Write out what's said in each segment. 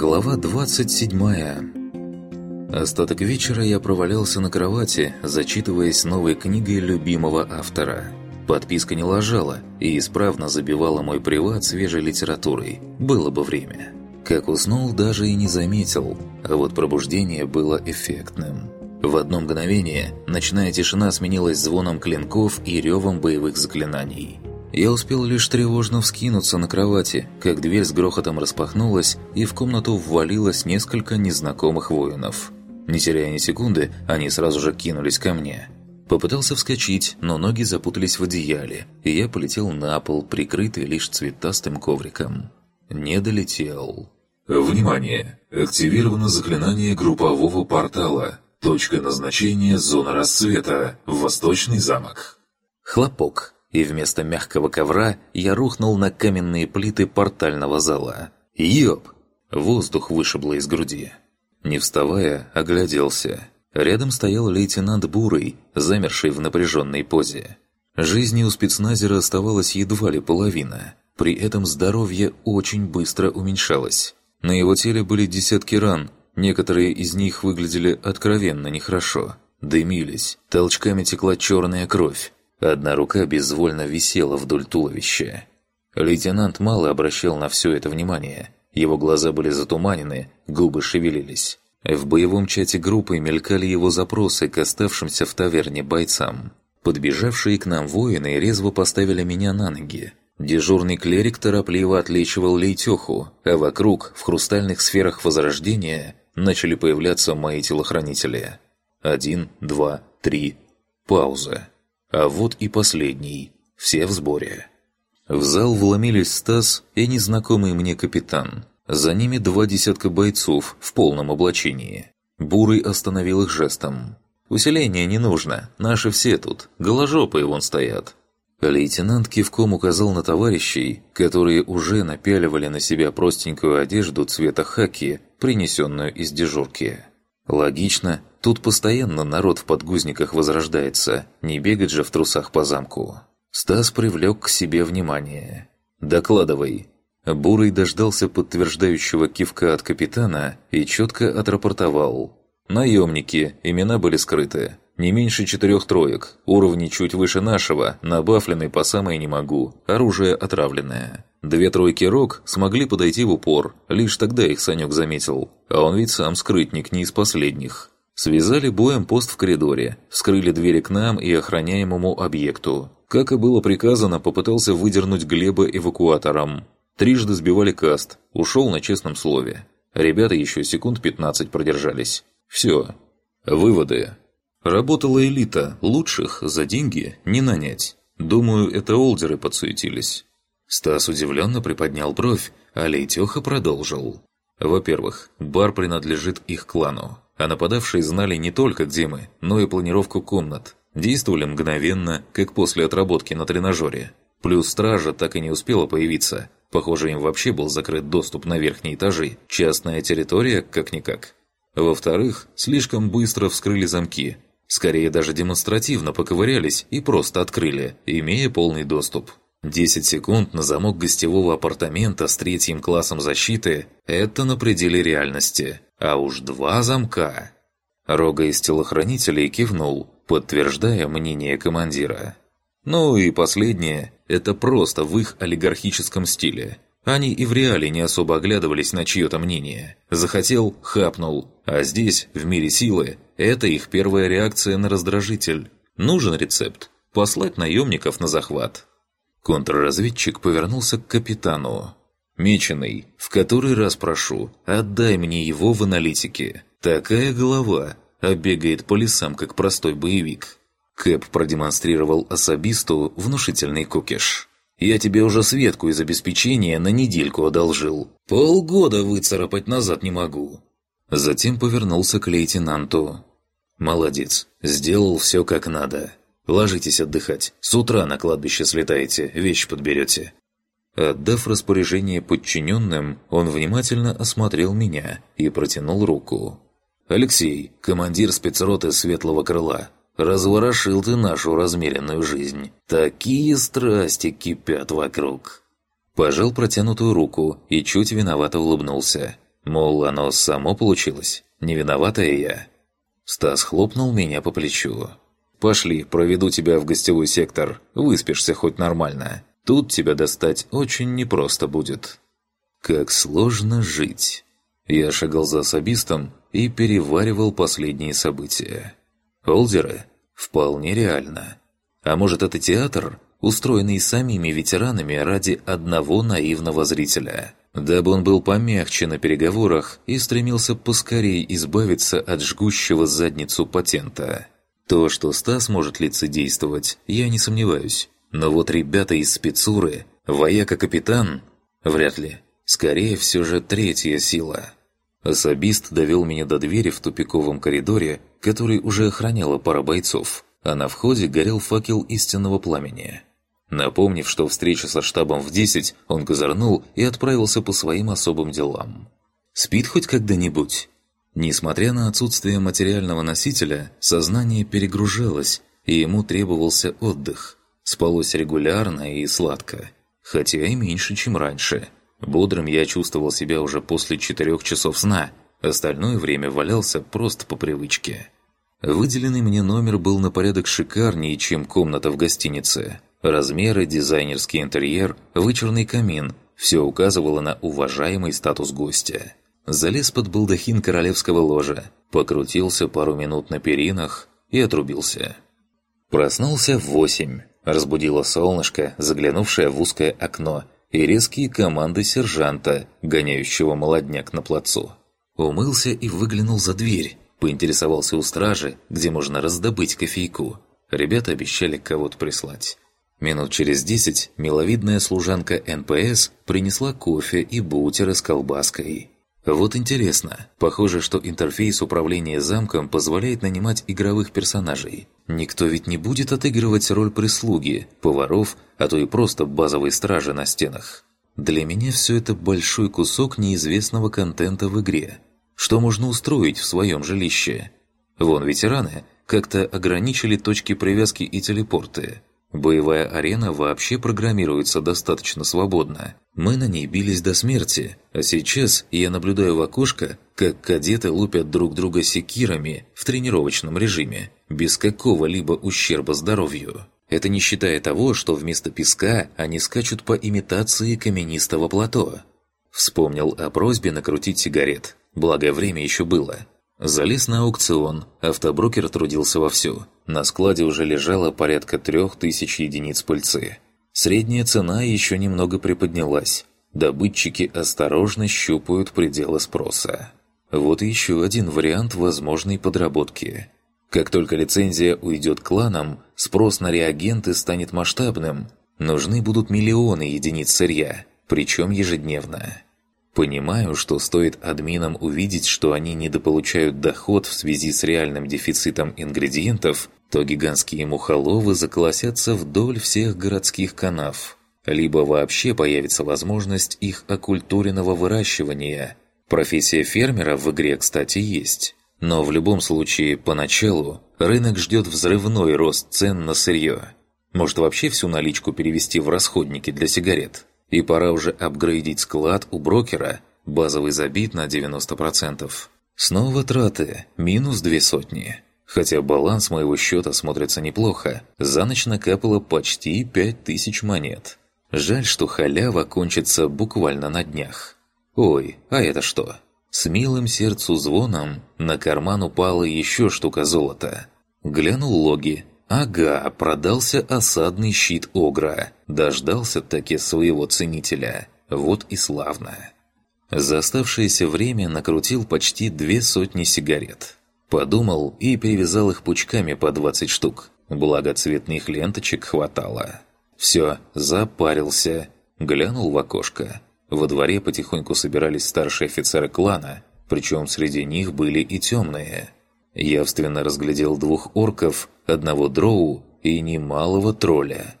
Глава 27 Остаток вечера я провалялся на кровати, зачитываясь новой книгой любимого автора. Подписка не ложала и исправно забивала мой приват свежей литературой. Было бы время. Как уснул, даже и не заметил, а вот пробуждение было эффектным. В одно мгновение ночная тишина сменилась звоном клинков и ревом боевых заклинаний. Я успел лишь тревожно вскинуться на кровати, как дверь с грохотом распахнулась, и в комнату ввалилось несколько незнакомых воинов. Не теряя ни секунды, они сразу же кинулись ко мне. Попытался вскочить, но ноги запутались в одеяле, и я полетел на пол, прикрытый лишь цветастым ковриком. Не долетел. Внимание! Активировано заклинание группового портала. Точка назначения – зона рассвета. Восточный замок. Хлопок и вместо мягкого ковра я рухнул на каменные плиты портального зала. Ёп! Воздух вышибло из груди. Не вставая, огляделся. Рядом стоял лейтенант Бурый, замерший в напряженной позе. Жизни у спецназера оставалась едва ли половина. При этом здоровье очень быстро уменьшалось. На его теле были десятки ран, некоторые из них выглядели откровенно нехорошо. Дымились, толчками текла черная кровь. Одна рука безвольно висела вдоль туловища. Лейтенант мало обращал на все это внимание. Его глаза были затуманены, губы шевелились. В боевом чате группы мелькали его запросы к оставшимся в таверне бойцам. Подбежавшие к нам воины резво поставили меня на ноги. Дежурный клерик торопливо отличивал Лейтеху, а вокруг, в хрустальных сферах Возрождения, начали появляться мои телохранители. Один, два, три. Пауза. А вот и последний. Все в сборе. В зал вломились Стас и незнакомый мне капитан. За ними два десятка бойцов в полном облачении. Бурый остановил их жестом. «Усиления не нужно, наши все тут, голожопые вон стоят». Лейтенант кивком указал на товарищей, которые уже напяливали на себя простенькую одежду цвета хаки, принесенную из дежурки. Логично, тут постоянно народ в подгузниках возрождается, не бегать же в трусах по замку. Стас привлек к себе внимание. «Докладывай». Бурый дождался подтверждающего кивка от капитана и четко отрапортовал. «Наемники, имена были скрыты. Не меньше четырех троек, уровни чуть выше нашего, набафленный по самой не могу, оружие отравленное. Две тройки рок смогли подойти в упор, лишь тогда их Санек заметил, а он ведь сам скрытник не из последних. Связали боем пост в коридоре, вскрыли двери к нам и охраняемому объекту. Как и было приказано, попытался выдернуть Глеба эвакуатором. Трижды сбивали каст, ушел на честном слове. Ребята еще секунд 15 продержались. Все. Выводы. Работала элита, лучших за деньги не нанять. Думаю, это олдеры подсуетились. Стас удивленно приподнял бровь, а Лейтеха продолжил. Во-первых, бар принадлежит их клану, а нападавшие знали не только где мы, но и планировку комнат. Действовали мгновенно, как после отработки на тренажере. Плюс стража так и не успела появиться. Похоже, им вообще был закрыт доступ на верхние этажи. Частная территория, как-никак. Во-вторых, слишком быстро вскрыли замки, Скорее даже демонстративно поковырялись и просто открыли, имея полный доступ. 10 секунд на замок гостевого апартамента с третьим классом защиты – это на пределе реальности. А уж два замка. Рога из телохранителей кивнул, подтверждая мнение командира. Ну и последнее – это просто в их олигархическом стиле – они и в реале не особо оглядывались на чье-то мнение. Захотел – хапнул. А здесь, в мире силы, это их первая реакция на раздражитель. Нужен рецепт – послать наемников на захват. Контрразведчик повернулся к капитану. «Меченый, в который раз прошу, отдай мне его в аналитике. Такая голова, а бегает по лесам, как простой боевик». Кэп продемонстрировал особисту внушительный кукиш. Я тебе уже Светку из обеспечения на недельку одолжил. Полгода выцарапать назад не могу». Затем повернулся к лейтенанту. «Молодец, сделал все как надо. Ложитесь отдыхать. С утра на кладбище слетаете, вещи подберете». Отдав распоряжение подчиненным, он внимательно осмотрел меня и протянул руку. «Алексей, командир спецроты Светлого Крыла, Разворошил ты нашу размеренную жизнь. Такие страсти кипят вокруг». Пожал протянутую руку и чуть виновато улыбнулся. Мол, оно само получилось, не виноватая я. Стас хлопнул меня по плечу. «Пошли, проведу тебя в гостевой сектор, выспишься хоть нормально. Тут тебя достать очень непросто будет». Как сложно жить. Я шагал за особистом и переваривал последние события. Олдеры? Вполне реально. А может это театр, устроенный самими ветеранами ради одного наивного зрителя? Дабы он был помягче на переговорах и стремился поскорее избавиться от жгущего задницу патента. То, что Стас может лицедействовать, я не сомневаюсь. Но вот ребята из спецуры, вояка-капитан, вряд ли. Скорее, все же третья сила. Особист довел меня до двери в тупиковом коридоре, который уже охраняла пара бойцов, а на входе горел факел истинного пламени. Напомнив, что встреча со штабом в 10, он козырнул и отправился по своим особым делам. Спит хоть когда-нибудь? Несмотря на отсутствие материального носителя, сознание перегружалось, и ему требовался отдых. Спалось регулярно и сладко, хотя и меньше, чем раньше – Бодрым я чувствовал себя уже после четырех часов сна, остальное время валялся просто по привычке. Выделенный мне номер был на порядок шикарнее, чем комната в гостинице. Размеры, дизайнерский интерьер, вычурный камин – все указывало на уважаемый статус гостя. Залез под балдахин королевского ложа, покрутился пару минут на перинах и отрубился. Проснулся в восемь. Разбудило солнышко, заглянувшее в узкое окно – и резкие команды сержанта, гоняющего молодняк на плацу. Умылся и выглянул за дверь, поинтересовался у стражи, где можно раздобыть кофейку. Ребята обещали кого-то прислать. Минут через десять миловидная служанка НПС принесла кофе и бутеры с колбаской. Вот интересно, похоже, что интерфейс управления замком позволяет нанимать игровых персонажей. Никто ведь не будет отыгрывать роль прислуги, поваров, а то и просто базовой стражи на стенах. Для меня все это большой кусок неизвестного контента в игре. Что можно устроить в своем жилище? Вон ветераны как-то ограничили точки привязки и телепорты – Боевая арена вообще программируется достаточно свободно. Мы на ней бились до смерти, а сейчас я наблюдаю в окошко, как кадеты лупят друг друга секирами в тренировочном режиме, без какого-либо ущерба здоровью. Это не считая того, что вместо песка они скачут по имитации каменистого плато. Вспомнил о просьбе накрутить сигарет, благо время еще было. Залез на аукцион, автоброкер трудился вовсю. На складе уже лежало порядка трех тысяч единиц пыльцы. Средняя цена еще немного приподнялась. Добытчики осторожно щупают пределы спроса. Вот еще один вариант возможной подработки. Как только лицензия уйдет кланам, спрос на реагенты станет масштабным. Нужны будут миллионы единиц сырья, причем ежедневно. Понимаю, что стоит админам увидеть, что они недополучают доход в связи с реальным дефицитом ингредиентов, то гигантские мухоловы заколосятся вдоль всех городских канав. Либо вообще появится возможность их оккультуренного выращивания. Профессия фермера в игре, кстати, есть. Но в любом случае, поначалу, рынок ждет взрывной рост цен на сырье. Может вообще всю наличку перевести в расходники для сигарет? И пора уже апгрейдить склад у брокера, базовый забит на 90%. Снова траты, минус две сотни. Хотя баланс моего счета смотрится неплохо, за ночь накапало почти 5000 монет. Жаль, что халява кончится буквально на днях. Ой, а это что? С милым сердцу звоном на карман упала еще штука золота. Глянул логи, Ага, продался осадный щит Огра. Дождался таки своего ценителя. Вот и славно. За оставшееся время накрутил почти две сотни сигарет. Подумал и перевязал их пучками по 20 штук. Благо цветных ленточек хватало. Все, запарился. Глянул в окошко. Во дворе потихоньку собирались старшие офицеры клана, причем среди них были и темные – явственно разглядел двух орков, одного дроу и немалого тролля.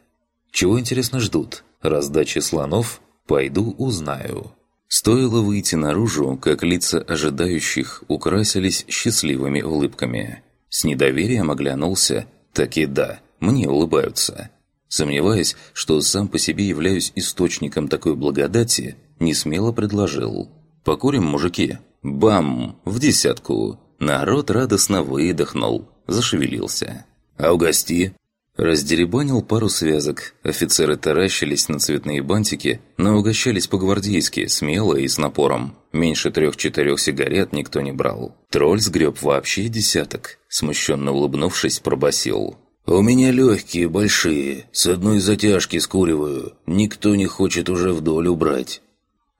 Чего, интересно, ждут? Раздачи слонов? Пойду узнаю. Стоило выйти наружу, как лица ожидающих украсились счастливыми улыбками. С недоверием оглянулся, так и да, мне улыбаются. Сомневаясь, что сам по себе являюсь источником такой благодати, не смело предложил. Покурим, мужики? Бам! В десятку. Народ радостно выдохнул, зашевелился. А угости? Раздеребанил пару связок. Офицеры таращились на цветные бантики, но угощались по-гвардейски, смело и с напором. Меньше трех-четырех сигарет никто не брал. Тролль сгреб вообще десяток. Смущенно улыбнувшись, пробасил. «У меня легкие, большие, с одной затяжки скуриваю. Никто не хочет уже вдоль убрать».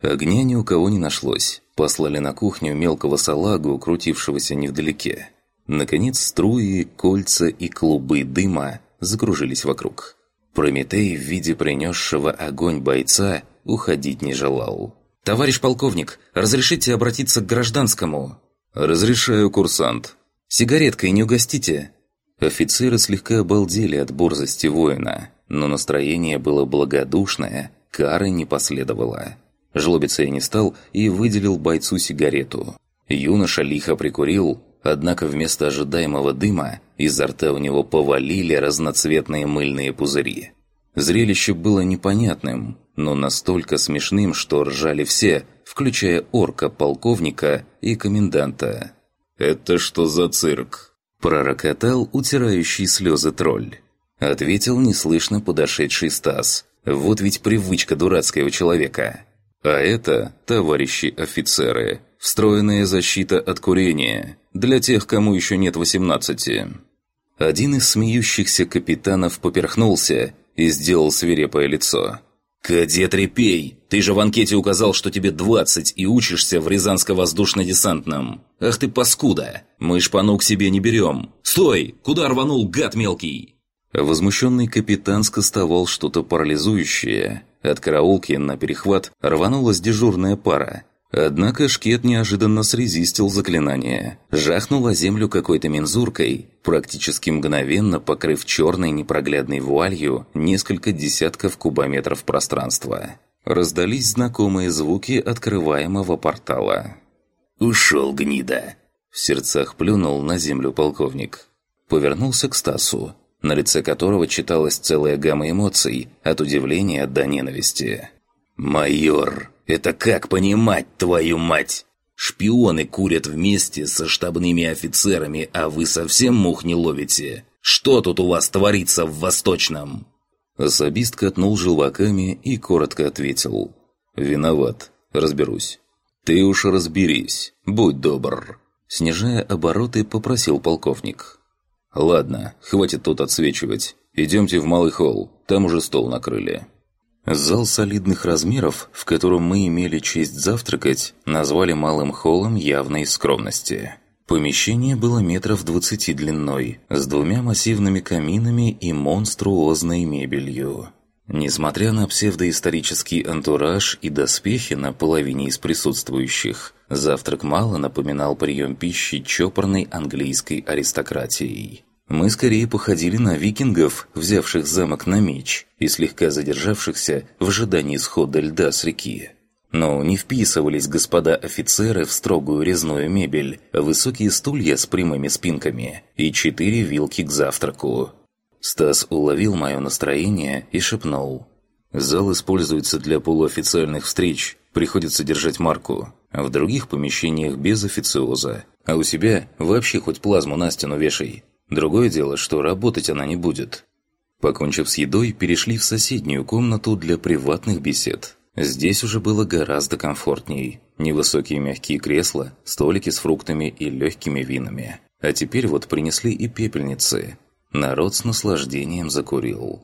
Огня ни у кого не нашлось. Послали на кухню мелкого салагу, крутившегося невдалеке. Наконец струи, кольца и клубы дыма закружились вокруг. Прометей в виде принесшего огонь бойца уходить не желал. «Товарищ полковник, разрешите обратиться к гражданскому?» «Разрешаю, курсант». «Сигареткой не угостите?» Офицеры слегка обалдели от борзости воина, но настроение было благодушное, кары не последовало. Жлобиться я не стал и выделил бойцу сигарету. Юноша лихо прикурил, однако вместо ожидаемого дыма изо рта у него повалили разноцветные мыльные пузыри. Зрелище было непонятным, но настолько смешным, что ржали все, включая орка, полковника и коменданта. «Это что за цирк?» – пророкотал утирающий слезы тролль. Ответил неслышно подошедший Стас. «Вот ведь привычка дурацкая у человека». А это, товарищи офицеры, встроенная защита от курения, для тех, кому еще нет 18. Один из смеющихся капитанов поперхнулся и сделал свирепое лицо. «Кадет Репей, ты же в анкете указал, что тебе 20 и учишься в Рязанско-воздушно-десантном. Ах ты паскуда! Мы шпану к себе не берем. Стой! Куда рванул, гад мелкий?» Возмущенный капитан скостовал что-то парализующее, от караулки на перехват рванулась дежурная пара. Однако шкет неожиданно срезистил заклинание. Жахнул о землю какой-то мензуркой, практически мгновенно покрыв черной непроглядной вуалью несколько десятков кубометров пространства. Раздались знакомые звуки открываемого портала. «Ушел, гнида!» В сердцах плюнул на землю полковник. Повернулся к Стасу на лице которого читалась целая гамма эмоций, от удивления до ненависти. «Майор, это как понимать, твою мать? Шпионы курят вместе со штабными офицерами, а вы совсем мух не ловите? Что тут у вас творится в Восточном?» Особист катнул желваками и коротко ответил. «Виноват. Разберусь». «Ты уж разберись. Будь добр». Снижая обороты, попросил полковник. «Ладно, хватит тут отсвечивать. Идемте в малый холл, там уже стол накрыли». Зал солидных размеров, в котором мы имели честь завтракать, назвали малым холлом явной скромности. Помещение было метров двадцати длиной, с двумя массивными каминами и монструозной мебелью. Несмотря на псевдоисторический антураж и доспехи на половине из присутствующих, завтрак мало напоминал прием пищи чопорной английской аристократией. Мы скорее походили на викингов, взявших замок на меч и слегка задержавшихся в ожидании схода льда с реки. Но не вписывались господа офицеры в строгую резную мебель, высокие стулья с прямыми спинками и четыре вилки к завтраку, Стас уловил мое настроение и шепнул. «Зал используется для полуофициальных встреч, приходится держать марку. В других помещениях без официоза. А у себя вообще хоть плазму на стену вешай. Другое дело, что работать она не будет». Покончив с едой, перешли в соседнюю комнату для приватных бесед. Здесь уже было гораздо комфортней. Невысокие мягкие кресла, столики с фруктами и легкими винами. А теперь вот принесли и пепельницы – Народ с наслаждением закурил.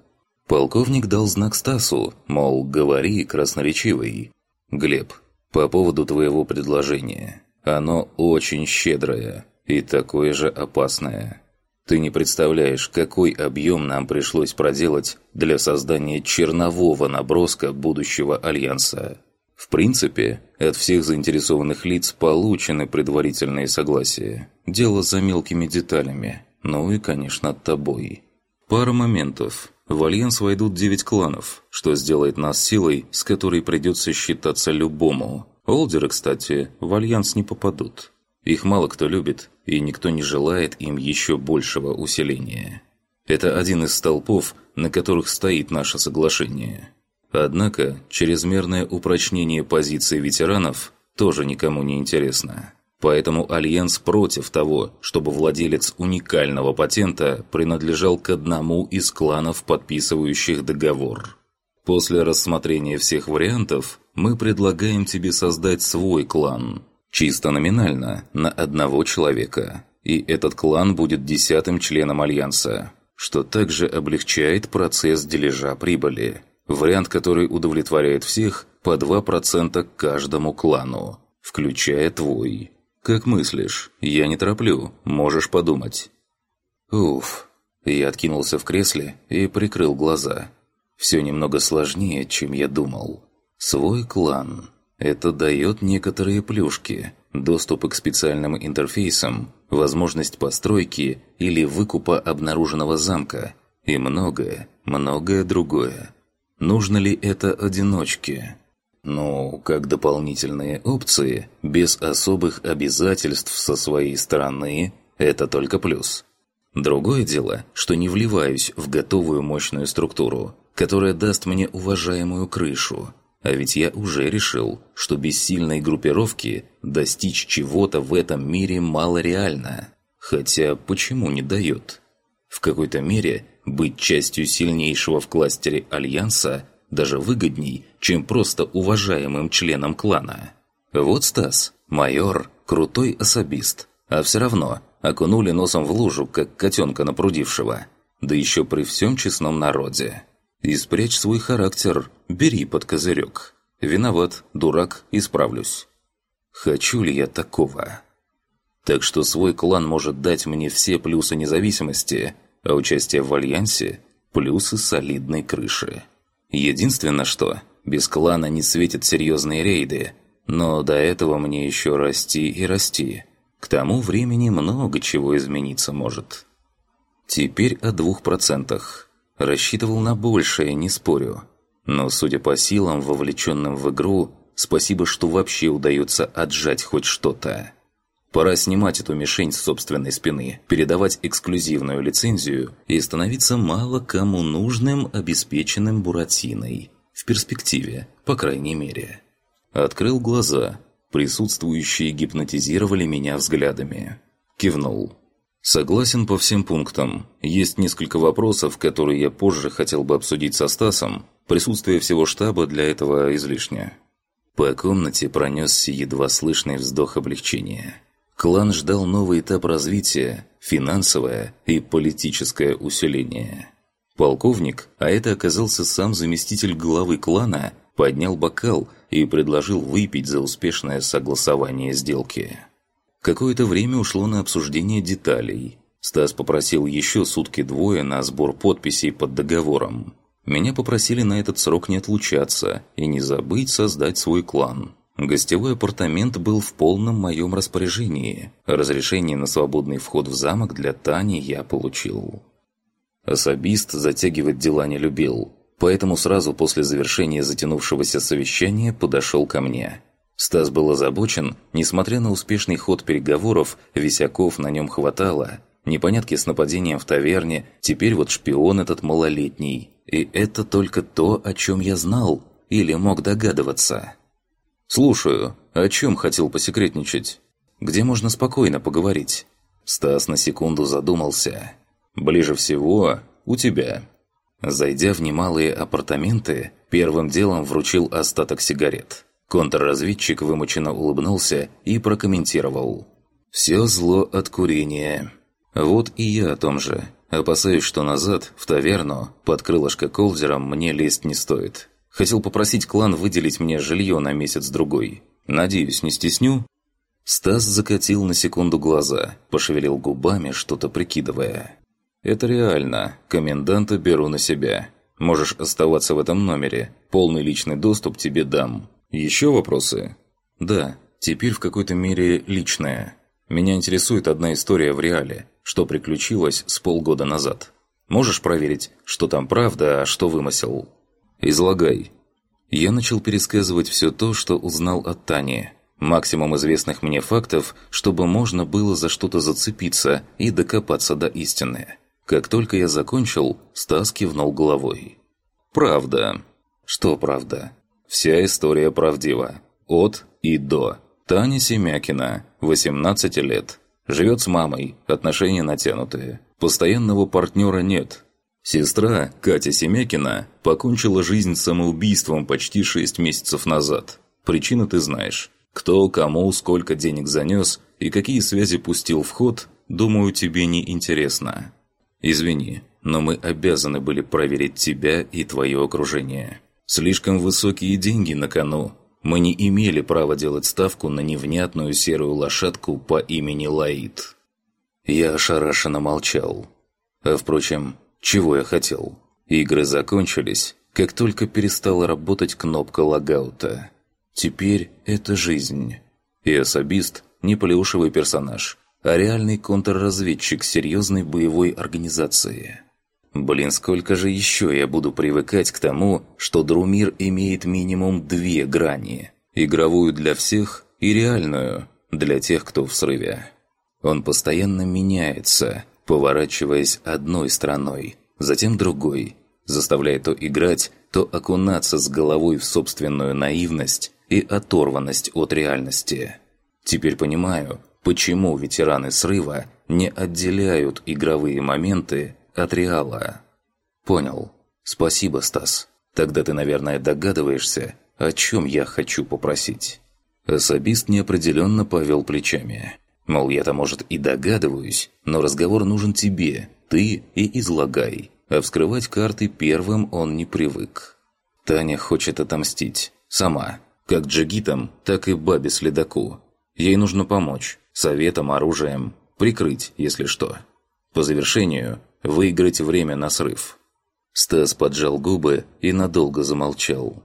Полковник дал знак Стасу, мол, говори, красноречивый. «Глеб, по поводу твоего предложения. Оно очень щедрое и такое же опасное. Ты не представляешь, какой объем нам пришлось проделать для создания чернового наброска будущего Альянса. В принципе, от всех заинтересованных лиц получены предварительные согласия. Дело за мелкими деталями. Ну и, конечно, тобой. Пара моментов. В Альянс войдут девять кланов, что сделает нас силой, с которой придется считаться любому. Олдеры, кстати, в Альянс не попадут. Их мало кто любит, и никто не желает им еще большего усиления. Это один из столпов, на которых стоит наше соглашение. Однако, чрезмерное упрочнение позиций ветеранов тоже никому не интересно. Поэтому Альянс против того, чтобы владелец уникального патента принадлежал к одному из кланов, подписывающих договор. После рассмотрения всех вариантов, мы предлагаем тебе создать свой клан. Чисто номинально, на одного человека. И этот клан будет десятым членом Альянса, что также облегчает процесс дележа прибыли. Вариант, который удовлетворяет всех, по 2% каждому клану, включая твой. Как мыслишь? Я не тороплю, можешь подумать. Уф. Я откинулся в кресле и прикрыл глаза. Все немного сложнее, чем я думал. Свой клан. Это дает некоторые плюшки. Доступ к специальным интерфейсам, возможность постройки или выкупа обнаруженного замка и многое, многое другое. Нужно ли это одиночке? Ну, как дополнительные опции, без особых обязательств со своей стороны, это только плюс. Другое дело, что не вливаюсь в готовую мощную структуру, которая даст мне уважаемую крышу. А ведь я уже решил, что без сильной группировки достичь чего-то в этом мире мало реально. Хотя почему не дает? В какой-то мере быть частью сильнейшего в кластере Альянса даже выгодней, чем просто уважаемым членом клана. Вот Стас, майор, крутой особист, а все равно окунули носом в лужу, как котенка напрудившего, да еще при всем честном народе. И спрячь свой характер, бери под козырек. Виноват, дурак, исправлюсь. Хочу ли я такого? Так что свой клан может дать мне все плюсы независимости, а участие в Альянсе – плюсы солидной крыши. Единственное что, без клана не светят серьезные рейды, но до этого мне еще расти и расти. К тому времени много чего измениться может. Теперь о двух процентах. Рассчитывал на большее, не спорю. Но судя по силам, вовлеченным в игру, спасибо, что вообще удается отжать хоть что-то. Пора снимать эту мишень с собственной спины, передавать эксклюзивную лицензию и становиться мало кому нужным, обеспеченным Буратиной. В перспективе, по крайней мере. Открыл глаза. Присутствующие гипнотизировали меня взглядами. Кивнул. Согласен по всем пунктам. Есть несколько вопросов, которые я позже хотел бы обсудить со Стасом. Присутствие всего штаба для этого излишне. По комнате пронесся едва слышный вздох облегчения. Клан ждал новый этап развития, финансовое и политическое усиление. Полковник, а это оказался сам заместитель главы клана, поднял бокал и предложил выпить за успешное согласование сделки. Какое-то время ушло на обсуждение деталей. Стас попросил еще сутки-двое на сбор подписей под договором. Меня попросили на этот срок не отлучаться и не забыть создать свой клан. Гостевой апартамент был в полном моем распоряжении. Разрешение на свободный вход в замок для Тани я получил. Особист затягивать дела не любил, поэтому сразу после завершения затянувшегося совещания подошел ко мне. Стас был озабочен, несмотря на успешный ход переговоров, висяков на нем хватало. Непонятки с нападением в таверне, теперь вот шпион этот малолетний. И это только то, о чем я знал или мог догадываться. «Слушаю. О чем хотел посекретничать? Где можно спокойно поговорить?» Стас на секунду задумался. «Ближе всего у тебя». Зайдя в немалые апартаменты, первым делом вручил остаток сигарет. Контрразведчик вымученно улыбнулся и прокомментировал. «Все зло от курения». Вот и я о том же. Опасаюсь, что назад, в таверну, под крылышко Колдером мне лезть не стоит. Хотел попросить клан выделить мне жилье на месяц-другой. Надеюсь, не стесню?» Стас закатил на секунду глаза, пошевелил губами, что-то прикидывая. «Это реально. Коменданта беру на себя. Можешь оставаться в этом номере. Полный личный доступ тебе дам. Еще вопросы?» «Да. Теперь в какой-то мере личная. Меня интересует одна история в реале, что приключилось с полгода назад. Можешь проверить, что там правда, а что вымысел?» «Излагай». Я начал пересказывать все то, что узнал от Тани. Максимум известных мне фактов, чтобы можно было за что-то зацепиться и докопаться до истины. Как только я закончил, Стас кивнул головой. «Правда». «Что правда?» «Вся история правдива. От и до. Таня Семякина, 18 лет. Живет с мамой, отношения натянутые. Постоянного партнера нет. Сестра, Катя Семякина, покончила жизнь самоубийством почти 6 месяцев назад. Причину ты знаешь. Кто, кому, сколько денег занес и какие связи пустил в ход, думаю, тебе не интересно. Извини, но мы обязаны были проверить тебя и твое окружение. Слишком высокие деньги на кону. Мы не имели права делать ставку на невнятную серую лошадку по имени Лаид. Я ошарашенно молчал. А впрочем, чего я хотел? Игры закончились, как только перестала работать кнопка логаута. Теперь это жизнь. И особист – не плюшевый персонаж, а реальный контрразведчик серьезной боевой организации. Блин, сколько же еще я буду привыкать к тому, что Друмир имеет минимум две грани. Игровую для всех и реальную для тех, кто в срыве. Он постоянно меняется, поворачиваясь одной стороной, затем другой, заставляя то играть, то окунаться с головой в собственную наивность и оторванность от реальности. Теперь понимаю, почему ветераны срыва не отделяют игровые моменты от Реала. Понял. Спасибо, Стас. Тогда ты, наверное, догадываешься, о чем я хочу попросить. Особист неопределенно повел плечами. Мол, я-то, может, и догадываюсь, но разговор нужен тебе, ты и излагай. А вскрывать карты первым он не привык. Таня хочет отомстить. Сама. Как джигитам, так и бабе-следаку. Ей нужно помочь. Советом, оружием. Прикрыть, если что. По завершению выиграть время на срыв. Стас поджал губы и надолго замолчал.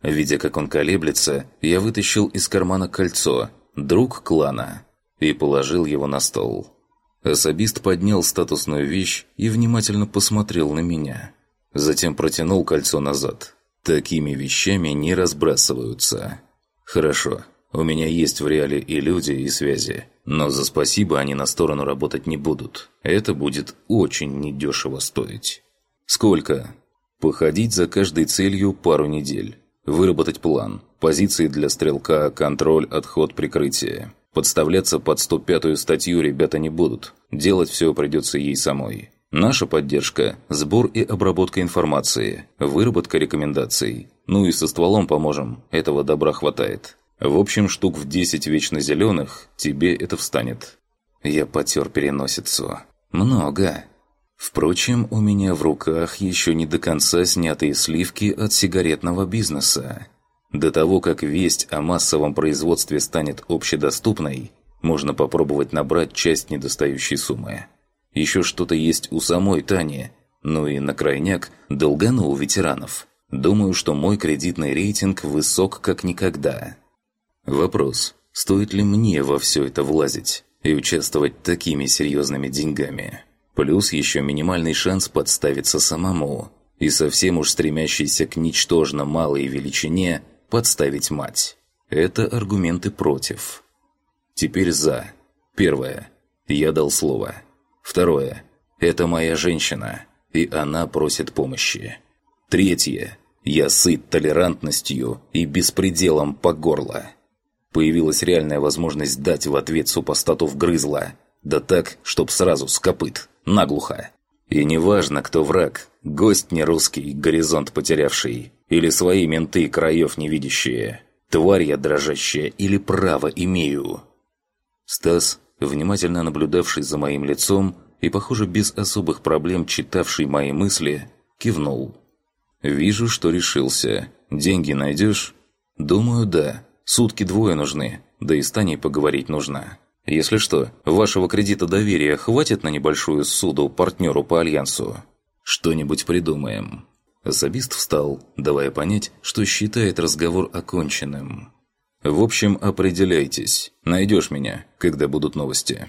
Видя, как он колеблется, я вытащил из кармана кольцо «Друг клана» и положил его на стол. Особист поднял статусную вещь и внимательно посмотрел на меня. Затем протянул кольцо назад. Такими вещами не разбрасываются. «Хорошо, у меня есть в реале и люди, и связи. Но за спасибо они на сторону работать не будут. Это будет очень недешево стоить. Сколько? Походить за каждой целью пару недель. Выработать план. Позиции для стрелка, контроль, отход, прикрытие. Подставляться под 105-ю статью ребята не будут. Делать все придется ей самой. Наша поддержка – сбор и обработка информации, выработка рекомендаций. Ну и со стволом поможем, этого добра хватает. В общем, штук в 10 вечно зеленых тебе это встанет. Я потер переносицу. Много. Впрочем, у меня в руках еще не до конца снятые сливки от сигаретного бизнеса. До того, как весть о массовом производстве станет общедоступной, можно попробовать набрать часть недостающей суммы. Еще что-то есть у самой Тани, ну и на крайняк долгано у ветеранов. Думаю, что мой кредитный рейтинг высок как никогда. Вопрос, стоит ли мне во все это влазить и участвовать такими серьезными деньгами? Плюс еще минимальный шанс подставиться самому и совсем уж стремящийся к ничтожно малой величине подставить мать. Это аргументы против. Теперь за. Первое. Я дал слово. Второе. Это моя женщина, и она просит помощи. Третье. Я сыт толерантностью и беспределом по горло. Появилась реальная возможность дать в ответ супостату вгрызла. Да так, чтоб сразу с копыт, наглухо. И неважно, кто враг, гость не русский, горизонт потерявший, или свои менты краев невидящие, тварь я дрожащая или право имею. Стас, внимательно наблюдавший за моим лицом и, похоже, без особых проблем читавший мои мысли, кивнул. «Вижу, что решился. Деньги найдешь?» «Думаю, да. Сутки двое нужны, да и с Таней поговорить нужно. Если что, вашего кредита доверия хватит на небольшую суду партнеру по альянсу? Что-нибудь придумаем». Особист встал, давая понять, что считает разговор оконченным. «В общем, определяйтесь. Найдешь меня, когда будут новости».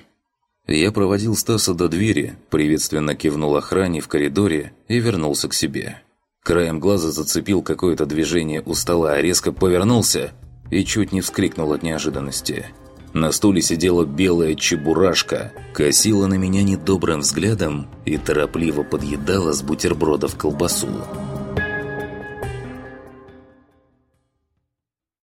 Я проводил Стаса до двери, приветственно кивнул охране в коридоре и вернулся к себе. Краем глаза зацепил какое-то движение у стола, а резко повернулся и чуть не вскрикнул от неожиданности. На стуле сидела белая чебурашка, косила на меня недобрым взглядом и торопливо подъедала с бутербродов колбасу.